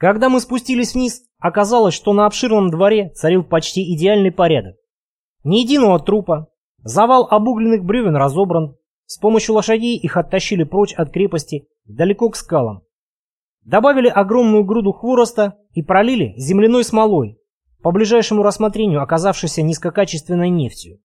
Когда мы спустились вниз, оказалось, что на обширном дворе царил почти идеальный порядок. Ни единого трупа, завал обугленных бревен разобран, с помощью лошадей их оттащили прочь от крепости, далеко к скалам. Добавили огромную груду хвороста и пролили земляной смолой, по ближайшему рассмотрению оказавшейся низкокачественной нефтью.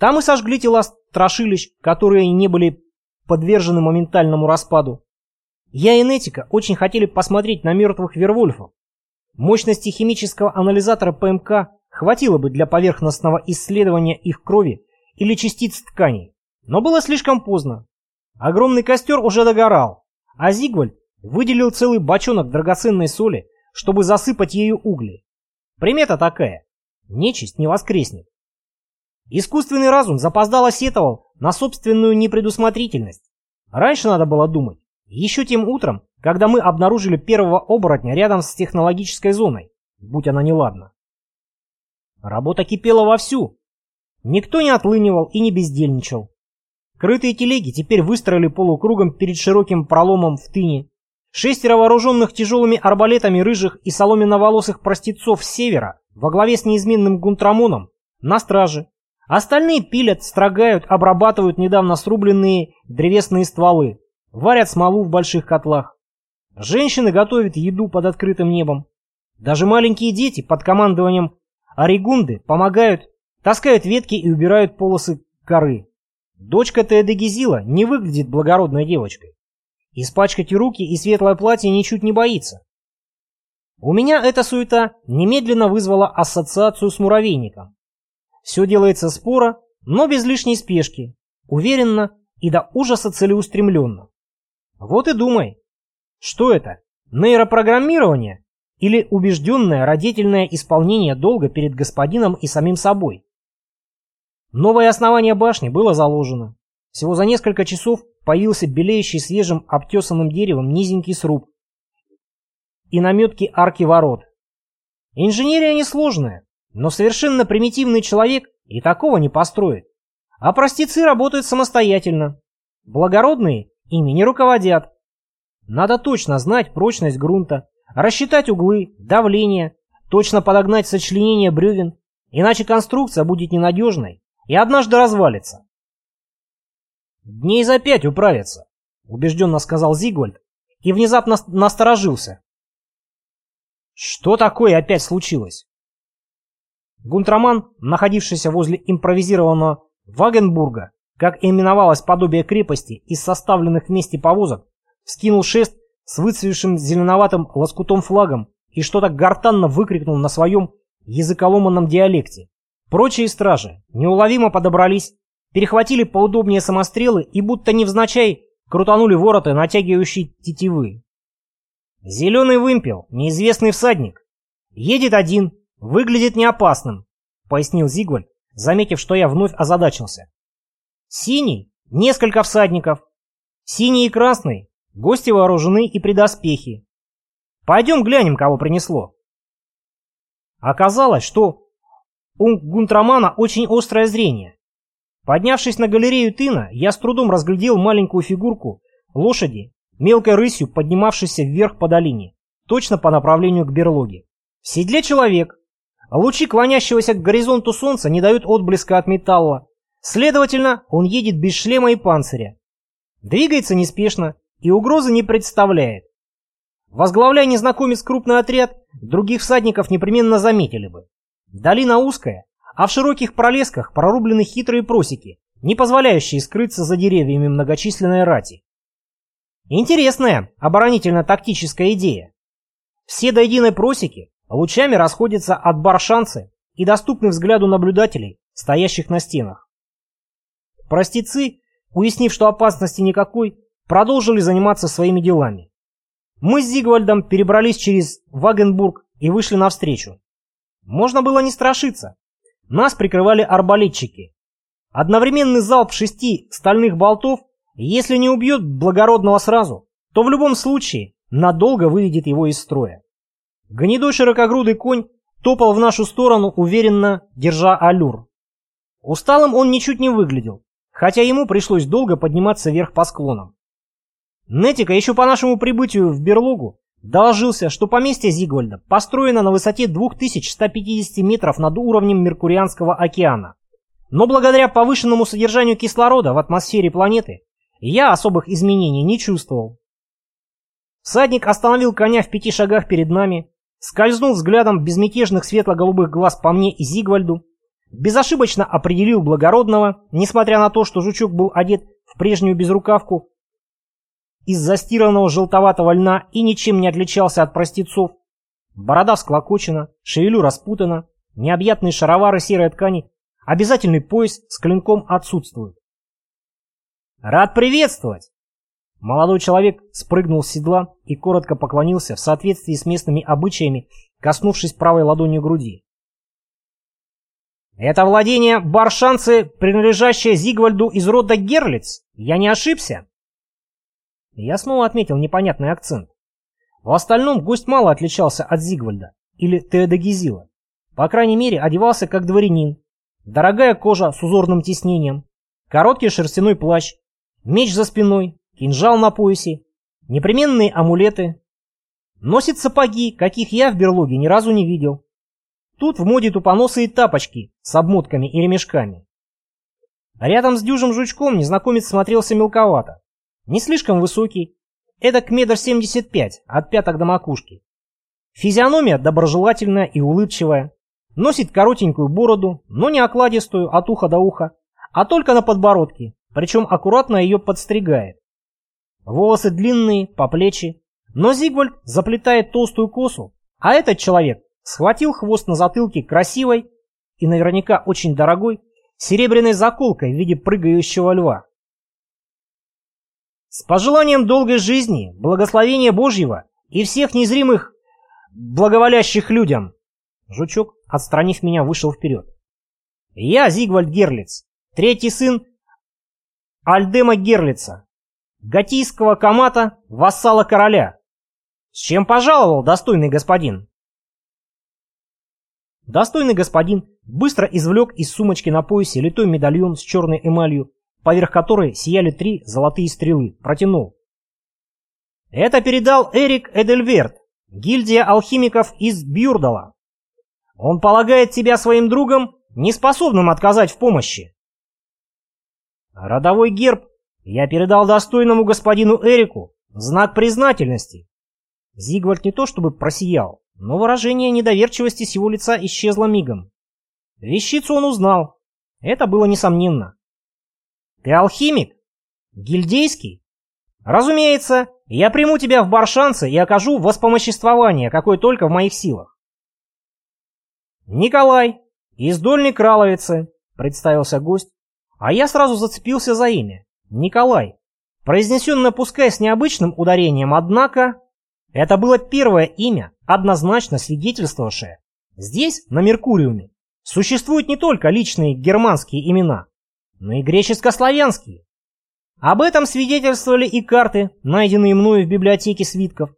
Там и сожгли тела страшилищ, которые не были подвержены моментальному распаду. Я и Нетика очень хотели посмотреть на мертвых Вервольфов. Мощности химического анализатора ПМК хватило бы для поверхностного исследования их крови или частиц тканей. Но было слишком поздно. Огромный костер уже догорал, а Зигвальд выделил целый бочонок драгоценной соли, чтобы засыпать ею угли. Примета такая. Нечисть не воскреснет. Искусственный разум запоздало сетовал на собственную непредусмотрительность. Раньше надо было думать. Еще тем утром, когда мы обнаружили первого оборотня рядом с технологической зоной, будь она неладна. Работа кипела вовсю. Никто не отлынивал и не бездельничал. Крытые телеги теперь выстроили полукругом перед широким проломом в тыне. Шестеро вооруженных тяжелыми арбалетами рыжих и соломенно-волосых простецов севера во главе с неизменным гунтрамоном на страже. Остальные пилят, строгают, обрабатывают недавно срубленные древесные стволы, варят смолу в больших котлах. Женщины готовят еду под открытым небом. Даже маленькие дети под командованием Оригунды помогают, таскают ветки и убирают полосы коры. Дочка Теодегизила не выглядит благородной девочкой. Испачкать руки и светлое платье ничуть не боится. У меня эта суета немедленно вызвала ассоциацию с муравейником. Все делается споро, но без лишней спешки, уверенно и до ужаса целеустремленно. Вот и думай, что это, нейропрограммирование или убежденное родительное исполнение долга перед господином и самим собой? Новое основание башни было заложено. Всего за несколько часов появился белеющий свежим обтесанным деревом низенький сруб и наметки арки ворот. Инженерия несложная, но совершенно примитивный человек и такого не построит. А простецы работают самостоятельно. Благородные ими не руководят. Надо точно знать прочность грунта, рассчитать углы, давление, точно подогнать сочленение бревен, иначе конструкция будет ненадежной и однажды развалится. «Дней за пять управится», — убежденно сказал Зигвальд и внезапно насторожился. Что такое опять случилось? Гунтраман, находившийся возле импровизированного Вагенбурга, как именовалось подобие крепости из составленных вместе повозок, вскинул шест с выцвевшим зеленоватым лоскутом флагом и что-то гортанно выкрикнул на своем языколоманном диалекте. Прочие стражи неуловимо подобрались, перехватили поудобнее самострелы и будто невзначай крутанули вороты, натягивающие тетивы. «Зеленый вымпел, неизвестный всадник. Едет один, выглядит неопасным», — пояснил Зигвальд, заметив, что я вновь озадачился. «Синий — несколько всадников. Синий и красный — гости вооружены и при доспехи. Пойдем глянем, кого принесло». Оказалось, что у Гунтрамана очень острое зрение. Поднявшись на галерею тына, я с трудом разглядел маленькую фигурку лошади, мелкой рысью поднимавшейся вверх по долине, точно по направлению к берлоге. В седле человек. Лучи клонящегося к горизонту солнца не дают отблеска от металла. Следовательно, он едет без шлема и панциря. Двигается неспешно и угрозы не представляет. Возглавляя незнакомец крупный отряд, других всадников непременно заметили бы. Долина узкая, а в широких пролесках прорублены хитрые просеки, не позволяющие скрыться за деревьями многочисленной рати. Интересная оборонительно-тактическая идея. Все до единой просеки лучами расходятся от баршанцы и доступны взгляду наблюдателей, стоящих на стенах. Простецы, уяснив, что опасности никакой, продолжили заниматься своими делами. Мы с Зигвальдом перебрались через Вагенбург и вышли навстречу. Можно было не страшиться. Нас прикрывали арбалетчики. Одновременный залп шести стальных болтов, если не убьет благородного сразу, то в любом случае надолго выведет его из строя. Гнедой широкогрудый конь топал в нашу сторону, уверенно держа аллюр. Усталым он ничуть не выглядел, хотя ему пришлось долго подниматься вверх по склонам. Нетика еще по нашему прибытию в берлогу доложился, что поместье Зигвальда построено на высоте 2150 метров над уровнем Меркурианского океана. Но благодаря повышенному содержанию кислорода в атмосфере планеты я особых изменений не чувствовал. Всадник остановил коня в пяти шагах перед нами, скользнул взглядом безмятежных светло-голубых глаз по мне и Зигвальду, безошибочно определил благородного, несмотря на то, что жучок был одет в прежнюю безрукавку из застиранного желтоватого льна и ничем не отличался от простецов. Борода всклокочена, шевелю распутана, необъятные шаровары серой ткани, обязательный пояс с клинком отсутствует. «Рад приветствовать!» Молодой человек спрыгнул с седла и коротко поклонился в соответствии с местными обычаями, коснувшись правой ладонью груди. «Это владение Баршанцы, принадлежащее Зигвальду из рода Герлиц? Я не ошибся?» Я снова отметил непонятный акцент. В остальном гость мало отличался от Зигвальда или Теодогизила. По крайней мере, одевался как дворянин. Дорогая кожа с узорным тиснением, короткий шерстяной плащ, меч за спиной, кинжал на поясе, непременные амулеты. Носит сапоги, каких я в берлоге ни разу не видел. Тут в моде тупоносые тапочки с обмотками и ремешками. Рядом с дюжим жучком незнакомец смотрелся мелковато. Не слишком высокий, это к метр семьдесят пять, от пяток до макушки. Физиономия доброжелательная и улыбчивая. Носит коротенькую бороду, но не окладистую от уха до уха, а только на подбородке, причем аккуратно ее подстригает. Волосы длинные, по плечи, но Зигвальд заплетает толстую косу, а этот человек схватил хвост на затылке красивой и наверняка очень дорогой серебряной заколкой в виде прыгающего льва. С пожеланием долгой жизни, благословения Божьего и всех незримых благоволящих людям. Жучок, отстранив меня, вышел вперед. Я Зигвальд Герлиц, третий сын Альдема Герлица, готийского комата, вассала короля. С чем пожаловал, достойный господин? Достойный господин быстро извлек из сумочки на поясе литой медальон с черной эмалью поверх которой сияли три золотые стрелы, протянул. Это передал Эрик Эдельверт, гильдия алхимиков из Бюрдала. Он полагает тебя своим другом, неспособным отказать в помощи. Родовой герб я передал достойному господину Эрику в знак признательности. Зигвальд не то чтобы просиял, но выражение недоверчивости с его лица исчезло мигом. Вещицу он узнал. Это было несомненно. Ты алхимик? Гильдейский? Разумеется, я приму тебя в баршанце и окажу воспомоществование, какое только в моих силах. Николай, из Дольной Краловицы, представился гость, а я сразу зацепился за имя. Николай, произнесенное пускай с необычным ударением, однако, это было первое имя, однозначно свидетельствовавшее. Здесь, на Меркуриуме, существуют не только личные германские имена, но и греческо-славянские. Об этом свидетельствовали и карты, найденные мною в библиотеке свитков.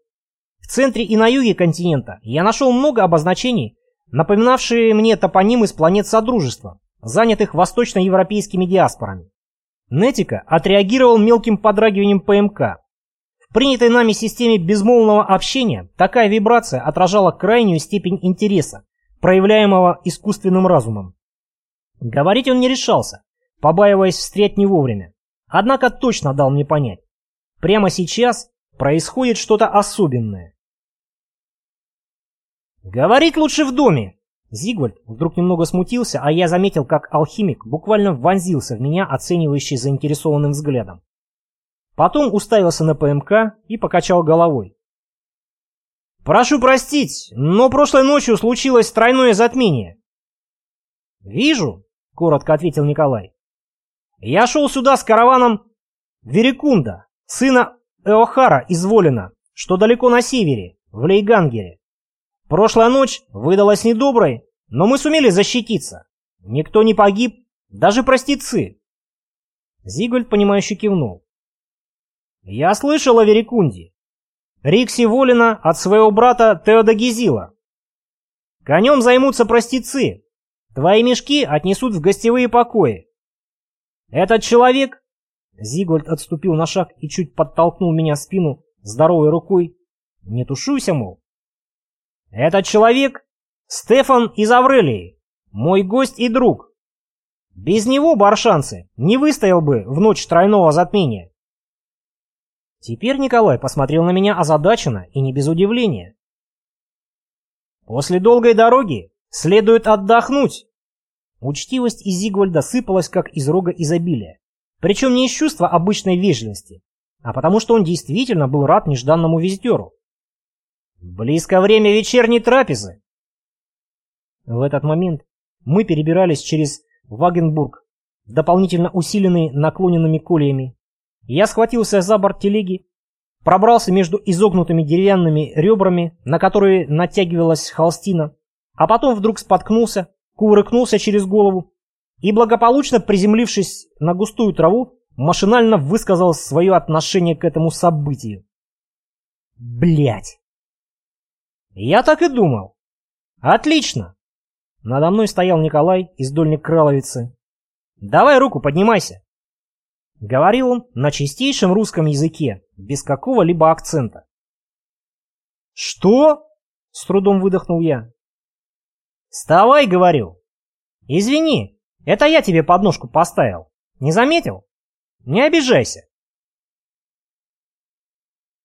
В центре и на юге континента я нашел много обозначений, напоминавшие мне топонимы с планет Содружества, занятых восточноевропейскими диаспорами. Нетика отреагировал мелким подрагиванием ПМК. Принятой нами системе безмолвного общения такая вибрация отражала крайнюю степень интереса, проявляемого искусственным разумом. Говорить он не решался, побаиваясь встрять не вовремя. Однако точно дал мне понять. Прямо сейчас происходит что-то особенное. «Говорить лучше в доме!» Зигвальд вдруг немного смутился, а я заметил, как алхимик буквально вонзился в меня, оценивающий заинтересованным взглядом. Потом уставился на ПМК и покачал головой. «Прошу простить, но прошлой ночью случилось тройное затмение». «Вижу», — коротко ответил Николай. Я шел сюда с караваном Верикунда, сына Эохара из Волина, что далеко на севере, в Лейгангере. Прошлая ночь выдалась недоброй, но мы сумели защититься. Никто не погиб, даже простецы. Зигольд, понимающе кивнул. Я слышал о Верикунде. Рикси Волина от своего брата Теодогизила. Конем займутся простецы. Твои мешки отнесут в гостевые покои. «Этот человек...» Зигвальд отступил на шаг и чуть подтолкнул меня в спину здоровой рукой. Не тушуйся, мол. Этот человек — Стефан из Аврелии, мой гость и друг. Без него, баршанцы, не выстоял бы в ночь тройного затмения. Теперь Николай посмотрел на меня озадаченно и не без удивления. После долгой дороги следует отдохнуть. Учтивость из Зигвальда сыпалась, как из рога изобилия. Причем не из чувства обычной вежливости, а потому что он действительно был рад нежданному визитеру. Близко время вечерней трапезы. В этот момент мы перебирались через Вагенбург, дополнительно усиленный наклоненными колеями. Я схватился за борт телеги, пробрался между изогнутыми деревянными ребрами, на которые натягивалась холстина, а потом вдруг споткнулся, кувыркнулся через голову и, благополучно приземлившись на густую траву, машинально высказал свое отношение к этому событию. Блять! Я так и думал. Отлично. Надо мной стоял Николай из Дольник Краловицы. Давай руку, поднимайся. Говорил он на чистейшем русском языке, без какого-либо акцента. «Что?» — с трудом выдохнул я. «Вставай!» — говорю. «Извини, это я тебе подножку поставил. Не заметил? Не обижайся.